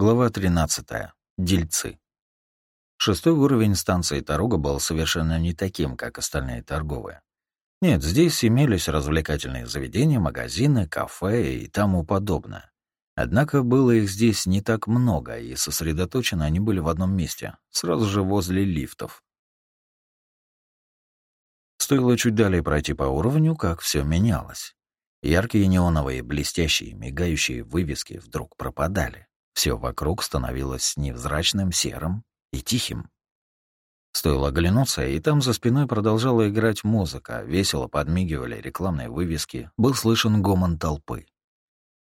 Глава 13. Дельцы. Шестой уровень станции Таруга был совершенно не таким, как остальные торговые. Нет, здесь имелись развлекательные заведения, магазины, кафе и тому подобное. Однако было их здесь не так много, и сосредоточены они были в одном месте, сразу же возле лифтов. Стоило чуть далее пройти по уровню, как все менялось. Яркие неоновые, блестящие, мигающие вывески вдруг пропадали. Все вокруг становилось невзрачным, серым и тихим. Стоило оглянуться, и там за спиной продолжала играть музыка, весело подмигивали рекламные вывески, был слышен гомон толпы.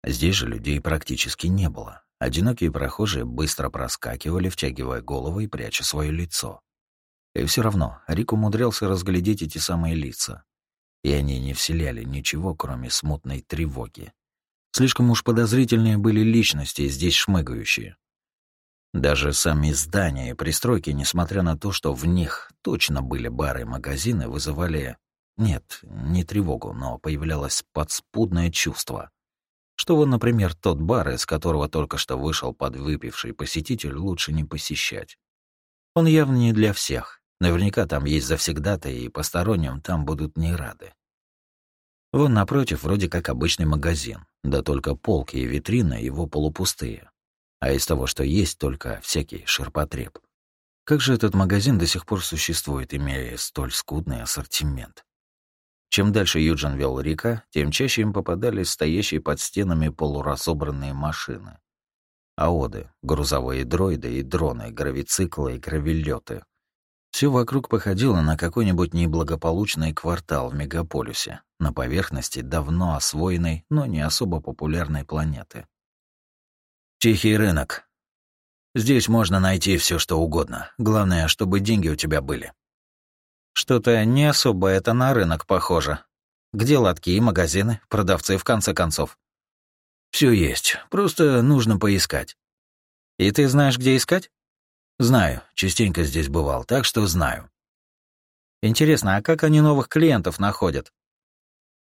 Здесь же людей практически не было. Одинокие прохожие быстро проскакивали, втягивая головы и пряча свое лицо. И все равно Рик умудрялся разглядеть эти самые лица. И они не вселяли ничего, кроме смутной тревоги. Слишком уж подозрительные были личности, здесь шмыгающие. Даже сами здания и пристройки, несмотря на то, что в них точно были бары и магазины, вызывали... Нет, не тревогу, но появлялось подспудное чувство. Что вот, например, тот бар, из которого только что вышел подвыпивший посетитель, лучше не посещать. Он явно не для всех. Наверняка там есть завсегдаты, и посторонним там будут не рады. Вон напротив вроде как обычный магазин, да только полки и витрины его полупустые. А из того, что есть, только всякий ширпотреб. Как же этот магазин до сих пор существует, имея столь скудный ассортимент? Чем дальше Юджин вел Рика, тем чаще им попадались стоящие под стенами полуразобранные машины. Аоды, грузовые дроиды и дроны, гравициклы и гравилеты — все вокруг походило на какой-нибудь неблагополучный квартал в мегаполисе, на поверхности давно освоенной, но не особо популярной планеты. Тихий рынок. Здесь можно найти все, что угодно. Главное, чтобы деньги у тебя были. Что-то не особо это на рынок похоже. Где лотки и магазины, продавцы, в конце концов? Все есть, просто нужно поискать. И ты знаешь, где искать? Знаю, частенько здесь бывал, так что знаю. Интересно, а как они новых клиентов находят?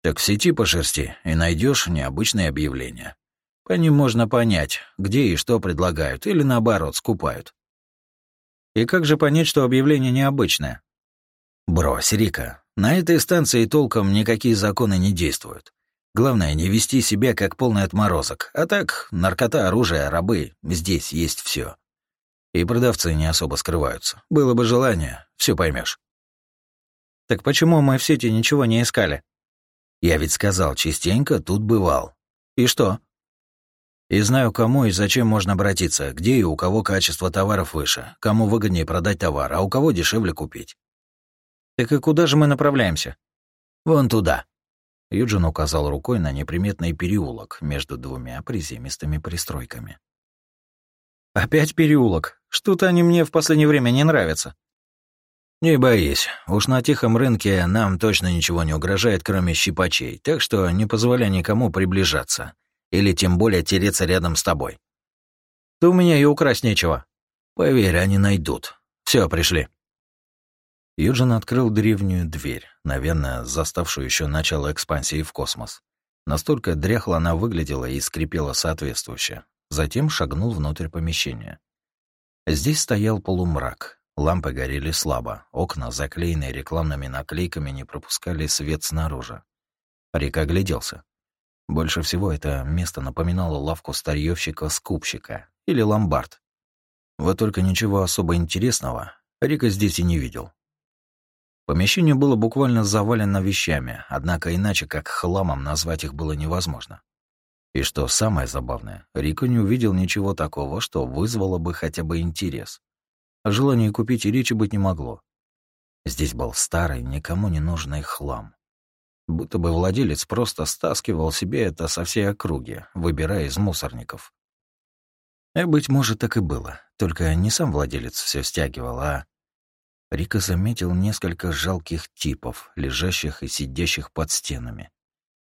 Так в сети пошерсти, и найдешь необычные объявления. По ним можно понять, где и что предлагают, или наоборот, скупают. И как же понять, что объявление необычное? Брось, Рика, на этой станции толком никакие законы не действуют. Главное, не вести себя как полный отморозок. А так, наркота, оружие, рабы, здесь есть все. И продавцы не особо скрываются. Было бы желание, все поймешь. Так почему мы в сети ничего не искали? Я ведь сказал, частенько тут бывал. И что? И знаю, кому и зачем можно обратиться, где и у кого качество товаров выше, кому выгоднее продать товар, а у кого дешевле купить. Так и куда же мы направляемся? Вон туда. Юджин указал рукой на неприметный переулок между двумя приземистыми пристройками. «Опять переулок. Что-то они мне в последнее время не нравятся». «Не боись. Уж на тихом рынке нам точно ничего не угрожает, кроме щипачей, так что не позволяй никому приближаться. Или тем более тереться рядом с тобой». «Да у меня и украсть нечего». «Поверь, они найдут. Все, пришли». Юджин открыл древнюю дверь, наверное, заставшую еще начало экспансии в космос. Настолько дряхло она выглядела и скрипела соответствующе, Затем шагнул внутрь помещения. Здесь стоял полумрак. Лампы горели слабо, окна, заклеенные рекламными наклейками, не пропускали свет снаружи. Рик огляделся. Больше всего это место напоминало лавку старьёвщика-скупщика или ломбард. Вот только ничего особо интересного Рика здесь и не видел. Помещение было буквально завалено вещами, однако иначе как хламом назвать их было невозможно. И что самое забавное, Рико не увидел ничего такого, что вызвало бы хотя бы интерес. О желании купить и речи быть не могло. Здесь был старый, никому не нужный хлам. Будто бы владелец просто стаскивал себе это со всей округи, выбирая из мусорников. И, быть может, так и было. Только не сам владелец все стягивал, а... Рика заметил несколько жалких типов, лежащих и сидящих под стенами.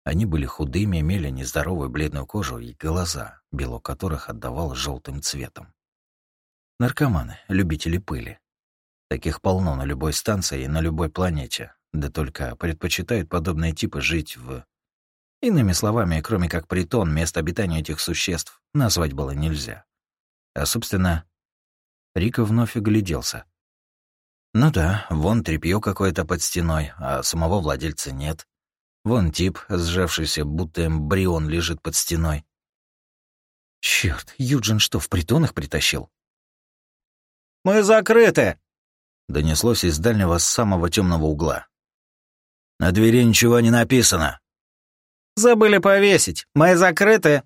Они были худыми, имели нездоровую бледную кожу и глаза, белок которых отдавал желтым цветом. Наркоманы, любители пыли. Таких полно на любой станции и на любой планете, да только предпочитают подобные типы жить в... Иными словами, кроме как притон, место обитания этих существ назвать было нельзя. А, собственно, Рика вновь огляделся. Ну да, вон тряпьё какое-то под стеной, а самого владельца нет. Вон тип, сжавшийся, будто эмбрион лежит под стеной. Черт, Юджин что, в притонах притащил? «Мы закрыты!» — донеслось из дальнего самого темного угла. «На двери ничего не написано». «Забыли повесить. Мы закрыты».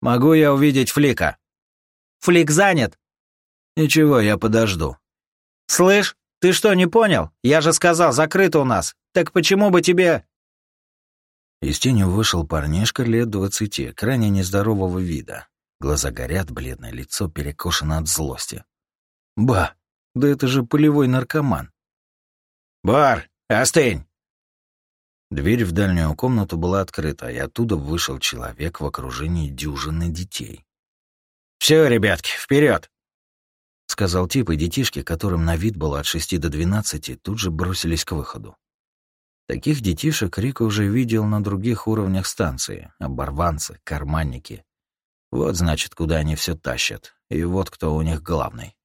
«Могу я увидеть Флика?» «Флик занят». «Ничего, я подожду». «Слышь, ты что, не понял? Я же сказал, закрыто у нас. Так почему бы тебе...» Из тени вышел парнишка лет двадцати, крайне нездорового вида. Глаза горят, бледное лицо перекошено от злости. Ба, да это же полевой наркоман. «Бар, остынь!» Дверь в дальнюю комнату была открыта, и оттуда вышел человек в окружении дюжины детей. «Все, ребятки, вперед! сказал тип, и детишки, которым на вид было от шести до двенадцати, тут же бросились к выходу. Таких детишек Рика уже видел на других уровнях станции. Оборванцы, карманники. Вот, значит, куда они все тащат. И вот кто у них главный.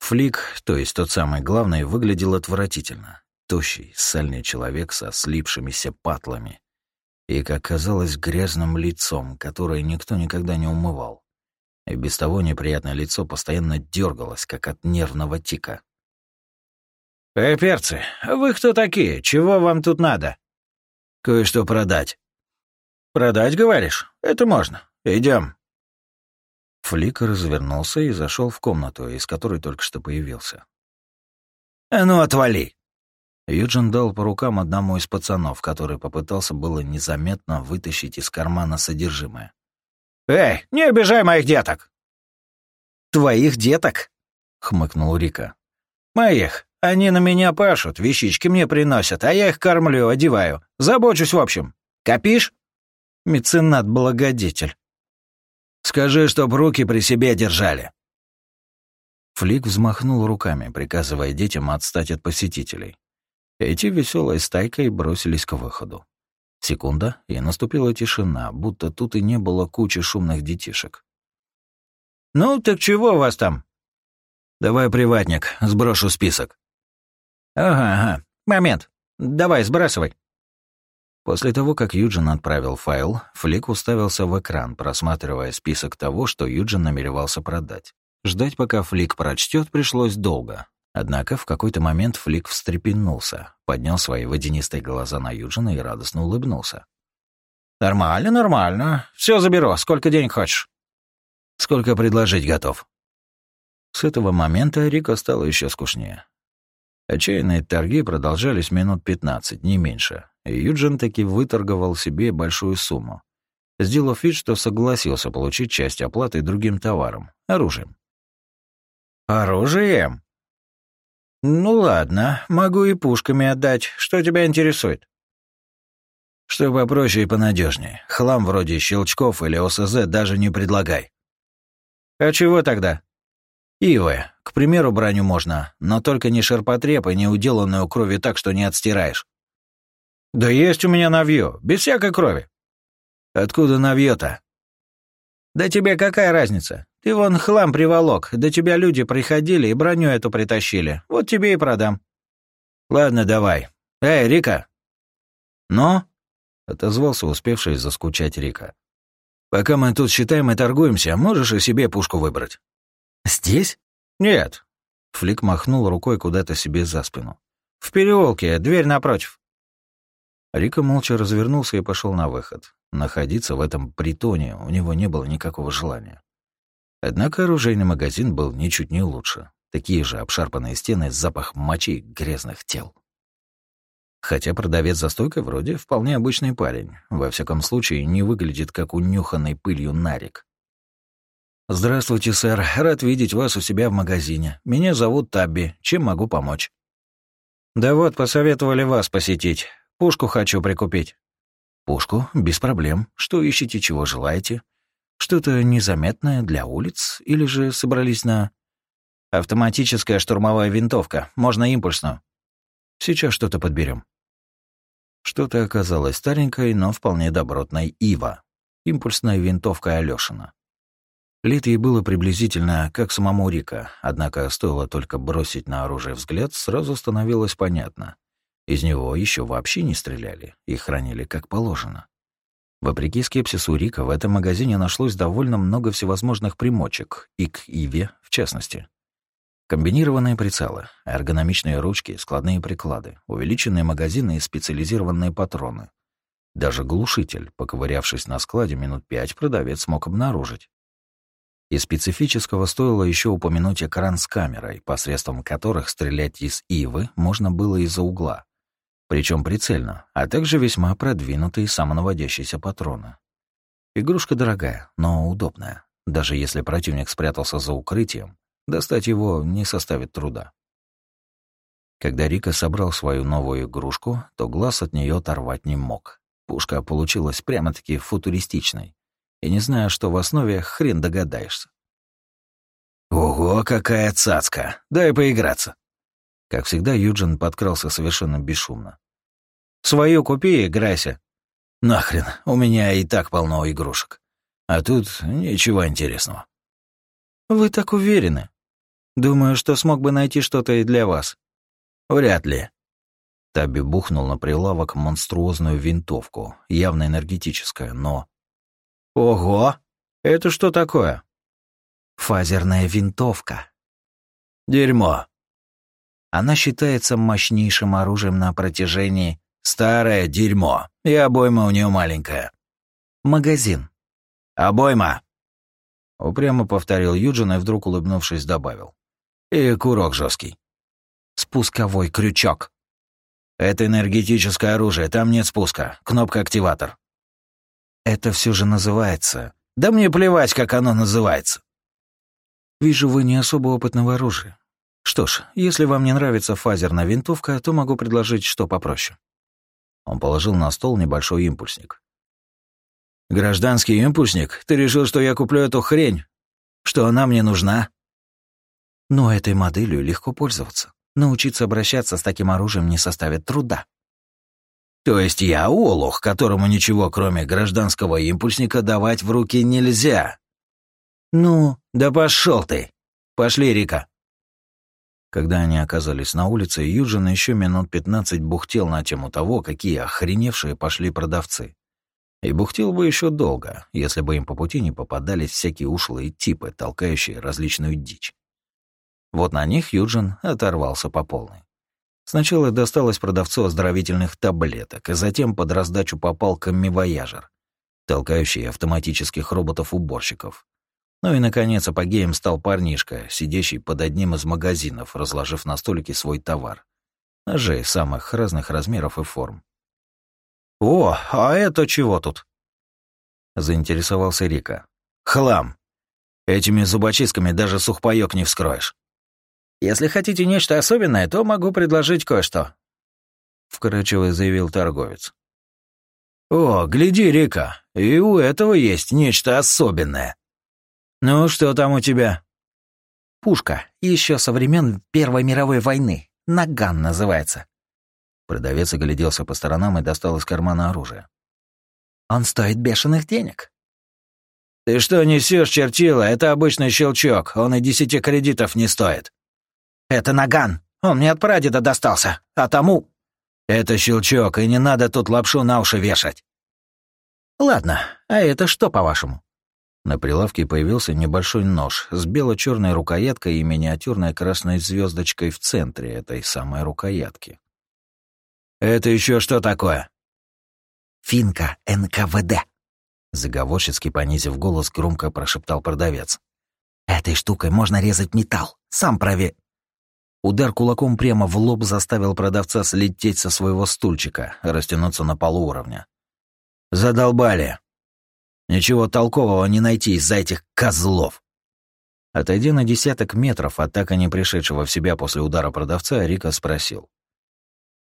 Флик, то есть тот самый главный, выглядел отвратительно. Тощий, сальный человек со слипшимися патлами. И, как казалось, грязным лицом, которое никто никогда не умывал. И без того неприятное лицо постоянно дергалось, как от нервного тика. «Эй, перцы, вы кто такие? Чего вам тут надо?» «Кое-что продать». «Продать, говоришь? Это можно. Идем. Флик развернулся и зашел в комнату, из которой только что появился. «А ну, отвали!» Юджин дал по рукам одному из пацанов, который попытался было незаметно вытащить из кармана содержимое. «Эй, не обижай моих деток!» «Твоих деток?» — хмыкнул Рика. «Моих. Они на меня пашут, вещички мне приносят, а я их кормлю, одеваю. Забочусь в общем. Копишь? Меценат-благодетель. Скажи, чтоб руки при себе держали. Флик взмахнул руками, приказывая детям отстать от посетителей. Эти веселой стайкой бросились к выходу. Секунда, и наступила тишина, будто тут и не было кучи шумных детишек. «Ну, так чего у вас там?» «Давай, приватник, сброшу список». «Ага, ага. Момент. Давай, сбрасывай». После того, как Юджин отправил файл, Флик уставился в экран, просматривая список того, что Юджин намеревался продать. Ждать, пока Флик прочтет, пришлось долго. Однако в какой-то момент Флик встрепенулся, поднял свои водянистые глаза на Юджина и радостно улыбнулся. «Нормально, нормально. Все заберу. Сколько денег хочешь?» «Сколько предложить готов?» С этого момента Рико стало еще скучнее. Отчаянные торги продолжались минут пятнадцать, не меньше, и Юджин таки выторговал себе большую сумму, сделав вид, что согласился получить часть оплаты другим товаром — оружием. «Оружием? Ну ладно, могу и пушками отдать. Что тебя интересует?» «Что попроще и понадежнее. Хлам вроде щелчков или ОСЗ даже не предлагай». «А чего тогда?» Ивы, к примеру, броню можно, но только не ширпотреб и не уделанную крови так, что не отстираешь. Да есть у меня навье, без всякой крови. Откуда навье-то? Да тебе какая разница? Ты вон хлам приволок, до тебя люди приходили и броню эту притащили. Вот тебе и продам. Ладно, давай. Эй, Рика. Ну? Отозвался успевший заскучать Рика. Пока мы тут считаем и торгуемся, можешь и себе пушку выбрать. «Здесь?» «Нет». Флик махнул рукой куда-то себе за спину. «В переулке, дверь напротив». Рика молча развернулся и пошел на выход. Находиться в этом притоне у него не было никакого желания. Однако оружейный магазин был ничуть не лучше. Такие же обшарпанные стены, запах мочи грязных тел. Хотя продавец за стойкой вроде вполне обычный парень. Во всяком случае, не выглядит как унюханный пылью нарик. «Здравствуйте, сэр. Рад видеть вас у себя в магазине. Меня зовут Табби. Чем могу помочь?» «Да вот, посоветовали вас посетить. Пушку хочу прикупить». «Пушку? Без проблем. Что ищете, чего желаете? Что-то незаметное для улиц? Или же собрались на...» «Автоматическая штурмовая винтовка. Можно импульсную». «Сейчас что-то подберем. Что-то оказалось старенькой, но вполне добротной Ива. Импульсная винтовка Алёшина. Лет ей было приблизительно как самому Рика, однако стоило только бросить на оружие взгляд, сразу становилось понятно. Из него еще вообще не стреляли и хранили как положено. Вопреки скепсису Рика, в этом магазине нашлось довольно много всевозможных примочек, и к Иве в частности. Комбинированные прицелы, эргономичные ручки, складные приклады, увеличенные магазины и специализированные патроны. Даже глушитель, поковырявшись на складе минут пять, продавец смог обнаружить. Из специфического стоило еще упомянуть экран с камерой, посредством которых стрелять из Ивы можно было из-за угла. Причем прицельно, а также весьма продвинутые самонаводящиеся патроны. Игрушка дорогая, но удобная. Даже если противник спрятался за укрытием, достать его не составит труда. Когда Рика собрал свою новую игрушку, то глаз от нее оторвать не мог. Пушка получилась прямо-таки футуристичной. И не зная, что в основе, хрен догадаешься. «Ого, какая цацка! Дай поиграться!» Как всегда, Юджин подкрался совершенно бесшумно. «Свою купи и играйся!» «Нахрен, у меня и так полно игрушек. А тут ничего интересного». «Вы так уверены? Думаю, что смог бы найти что-то и для вас». «Вряд ли». Таби бухнул на прилавок монструозную винтовку, явно энергетическая, но Ого! Это что такое? Фазерная винтовка. Дерьмо. Она считается мощнейшим оружием на протяжении Старое дерьмо. И обойма у нее маленькая. Магазин. Обойма. Упрямо повторил Юджин и вдруг, улыбнувшись, добавил. И курок жесткий. Спусковой крючок. Это энергетическое оружие, там нет спуска. Кнопка-активатор. Это все же называется... Да мне плевать, как оно называется. Вижу, вы не особо опытного оружия. Что ж, если вам не нравится фазерная винтовка, то могу предложить что попроще. Он положил на стол небольшой импульсник. «Гражданский импульсник? Ты решил, что я куплю эту хрень? Что она мне нужна?» Но этой моделью легко пользоваться. Научиться обращаться с таким оружием не составит труда. То есть я олух, которому ничего, кроме гражданского импульсника, давать в руки нельзя. Ну, да пошел ты. Пошли, Рика. Когда они оказались на улице, Юджин еще минут пятнадцать бухтел на тему того, какие охреневшие пошли продавцы. И бухтел бы еще долго, если бы им по пути не попадались всякие ушлые типы, толкающие различную дичь. Вот на них Юджин оторвался по полной. Сначала досталось продавцу оздоровительных таблеток, и затем под раздачу попал каммивояжер, толкающий автоматических роботов-уборщиков. Ну и, наконец, апогеем стал парнишка, сидящий под одним из магазинов, разложив на столике свой товар. Ножей самых разных размеров и форм. «О, а это чего тут?» Заинтересовался Рика. «Хлам. Этими зубочистками даже сухпайок не вскроешь». Если хотите нечто особенное, то могу предложить кое-что», — вкрадчиво заявил торговец. «О, гляди, Рика, и у этого есть нечто особенное. Ну, что там у тебя?» «Пушка, еще со времен Первой мировой войны. Наган называется». Продавец огляделся по сторонам и достал из кармана оружие. «Он стоит бешеных денег». «Ты что несешь, чертила? Это обычный щелчок, он и десяти кредитов не стоит». «Это наган. Он мне от прадеда достался. А тому...» «Это щелчок, и не надо тут лапшу на уши вешать». «Ладно, а это что, по-вашему?» На прилавке появился небольшой нож с бело-черной рукояткой и миниатюрной красной звездочкой в центре этой самой рукоятки. «Это еще что такое?» «Финка НКВД», — заговорщицки понизив голос, громко прошептал продавец. «Этой штукой можно резать металл. Сам прове...» Удар кулаком прямо в лоб заставил продавца слететь со своего стульчика, растянуться на полу уровня. «Задолбали! Ничего толкового не найти из-за этих козлов!» Отойдя на десяток метров от так и не пришедшего в себя после удара продавца, Рика спросил.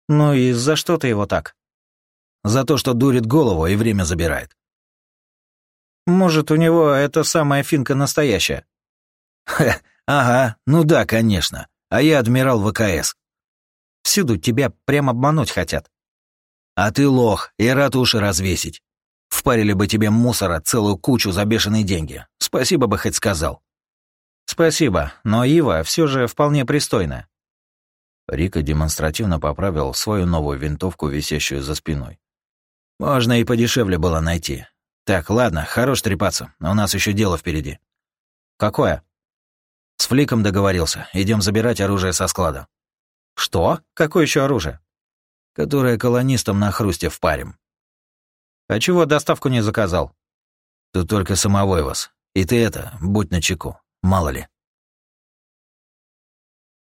«Ну и за что ты его так?» «За то, что дурит голову и время забирает». «Может, у него эта самая финка настоящая?» «Ха, ага, ну да, конечно а я адмирал ВКС. Всюду тебя прям обмануть хотят. А ты лох и рад уши развесить. Впарили бы тебе мусора целую кучу за бешеные деньги. Спасибо бы хоть сказал». «Спасибо, но Ива все же вполне пристойная». Рика демонстративно поправил свою новую винтовку, висящую за спиной. «Можно и подешевле было найти. Так, ладно, хорош трепаться, у нас еще дело впереди». «Какое?» «С Фликом договорился. Идем забирать оружие со склада». «Что? Какое еще оружие?» «Которое колонистам на хрусте впарим». «А чего доставку не заказал?» «Тут только самовой вас. И ты это, будь начеку, мало ли».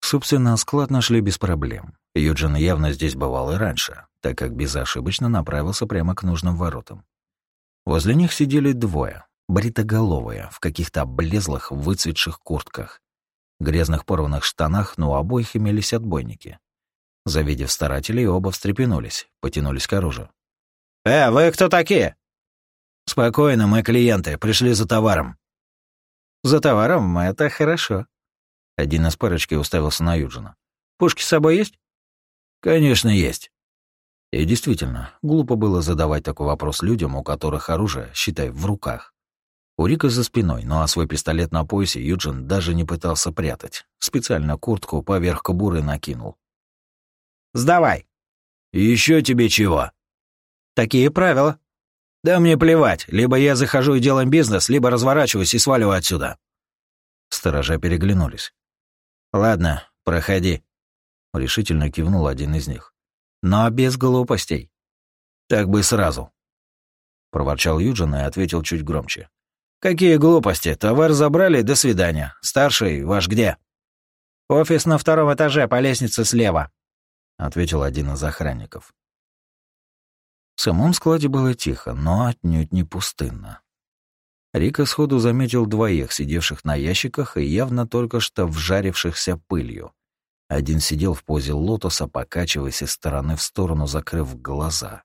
Собственно, склад нашли без проблем. Юджин явно здесь бывал и раньше, так как безошибочно направился прямо к нужным воротам. Возле них сидели двое, бритоголовые, в каких-то облезлых, выцветших куртках. Грязных порванных штанах, но у обоих имелись отбойники. Завидев старателей, оба встрепенулись, потянулись к оружию. «Э, вы кто такие?» «Спокойно, мы клиенты, пришли за товаром». «За товаром? Это хорошо». Один из парочки уставился на Юджина. «Пушки с собой есть?» «Конечно, есть». И действительно, глупо было задавать такой вопрос людям, у которых оружие, считай, в руках. У Рика за спиной, ну а свой пистолет на поясе Юджин даже не пытался прятать. Специально куртку поверх кобуры накинул. «Сдавай!» Еще тебе чего?» «Такие правила». «Да мне плевать. Либо я захожу и делаем бизнес, либо разворачиваюсь и сваливаю отсюда». Сторожа переглянулись. «Ладно, проходи», — решительно кивнул один из них. «Но без глупостей». «Так бы сразу», — проворчал Юджин и ответил чуть громче. «Какие глупости? Товар забрали, до свидания. Старший ваш где?» «Офис на втором этаже, по лестнице слева», — ответил один из охранников. В самом складе было тихо, но отнюдь не пустынно. Рика сходу заметил двоих, сидевших на ящиках и явно только что вжарившихся пылью. Один сидел в позе лотоса, покачиваясь из стороны в сторону, закрыв глаза.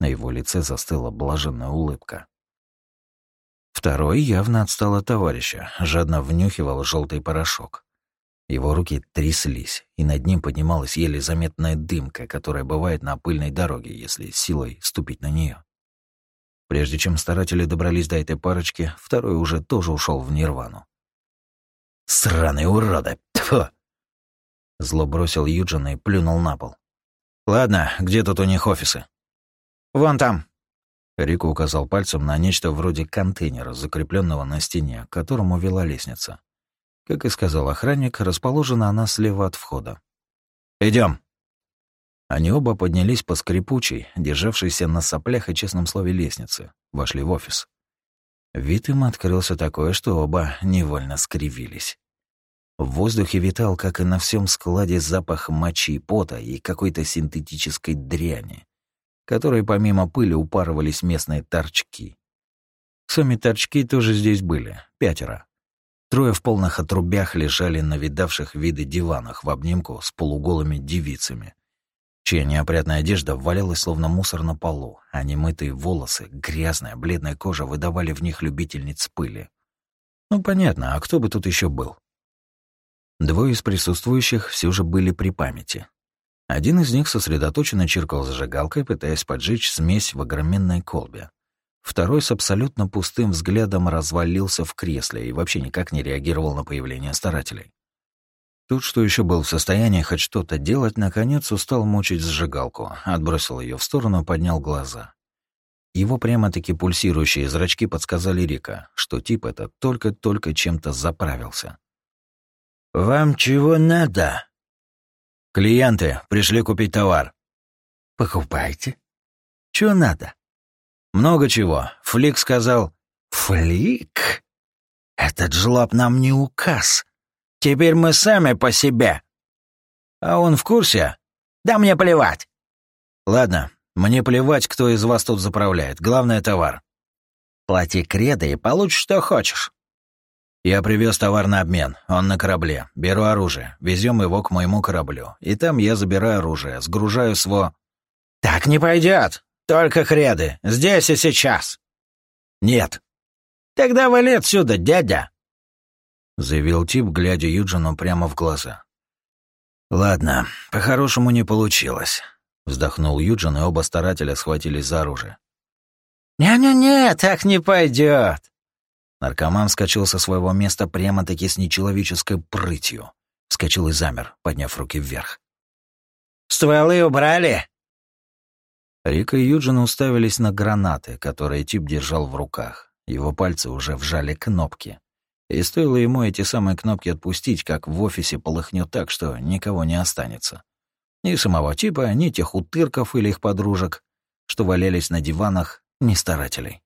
На его лице застыла блаженная улыбка. Второй явно отстал от товарища, жадно внюхивал желтый порошок. Его руки тряслись, и над ним поднималась еле заметная дымка, которая бывает на пыльной дороге, если силой ступить на нее. Прежде чем старатели добрались до этой парочки, второй уже тоже ушел в нирвану. «Сраные уроды! Тьфу!» Зло бросил Юджин и плюнул на пол. «Ладно, где тут у них офисы?» «Вон там», Рико указал пальцем на нечто вроде контейнера, закрепленного на стене, к которому вела лестница. Как и сказал охранник, расположена она слева от входа. Идем. Они оба поднялись по скрипучей, державшейся на соплях и честном слове лестнице, вошли в офис. Вид им открылся такое, что оба невольно скривились. В воздухе витал, как и на всем складе, запах мочи и пота и какой-то синтетической дряни, которой помимо пыли упарывались местные торчки. Сами торчки тоже здесь были, пятеро. Трое в полных отрубях лежали на видавших виды диванах в обнимку с полуголыми девицами, чья неопрятная одежда валялась словно мусор на полу, а немытые волосы, грязная, бледная кожа выдавали в них любительниц пыли. Ну, понятно, а кто бы тут еще был? Двое из присутствующих все же были при памяти. Один из них сосредоточенно чиркал зажигалкой, пытаясь поджечь смесь в огроменной колбе. Второй с абсолютно пустым взглядом развалился в кресле и вообще никак не реагировал на появление старателей. Тут, что еще был в состоянии хоть что-то делать, наконец устал мучить зажигалку, отбросил ее в сторону, поднял глаза. Его прямо-таки пульсирующие зрачки подсказали Рика, что тип этот только-только чем-то заправился. «Вам чего надо?» Клиенты пришли купить товар. Покупайте. Чего надо? Много чего. Флик сказал. Флик? Этот жлоб нам не указ. Теперь мы сами по себе. А он в курсе? Да мне плевать. Ладно, мне плевать, кто из вас тут заправляет. Главное — товар. Плати кредо и получишь, что хочешь. Я привез товар на обмен. Он на корабле. Беру оружие. Везем его к моему кораблю. И там я забираю оружие, сгружаю сво... Так не пойдет. Только хреды. Здесь и сейчас. Нет. Тогда вали отсюда, дядя. Заявил тип, глядя Юджину прямо в глаза. Ладно, по-хорошему не получилось. Вздохнул Юджин, и оба старателя схватились за оружие. «Не-не-не, так не пойдет. Наркоман вскочил со своего места прямо-таки с нечеловеческой прытью. Вскочил и замер, подняв руки вверх. «Стволы убрали?» Рика и Юджин уставились на гранаты, которые тип держал в руках. Его пальцы уже вжали кнопки. И стоило ему эти самые кнопки отпустить, как в офисе полыхнет так, что никого не останется. Ни самого типа, ни тех утырков или их подружек, что валялись на диванах, ни старателей.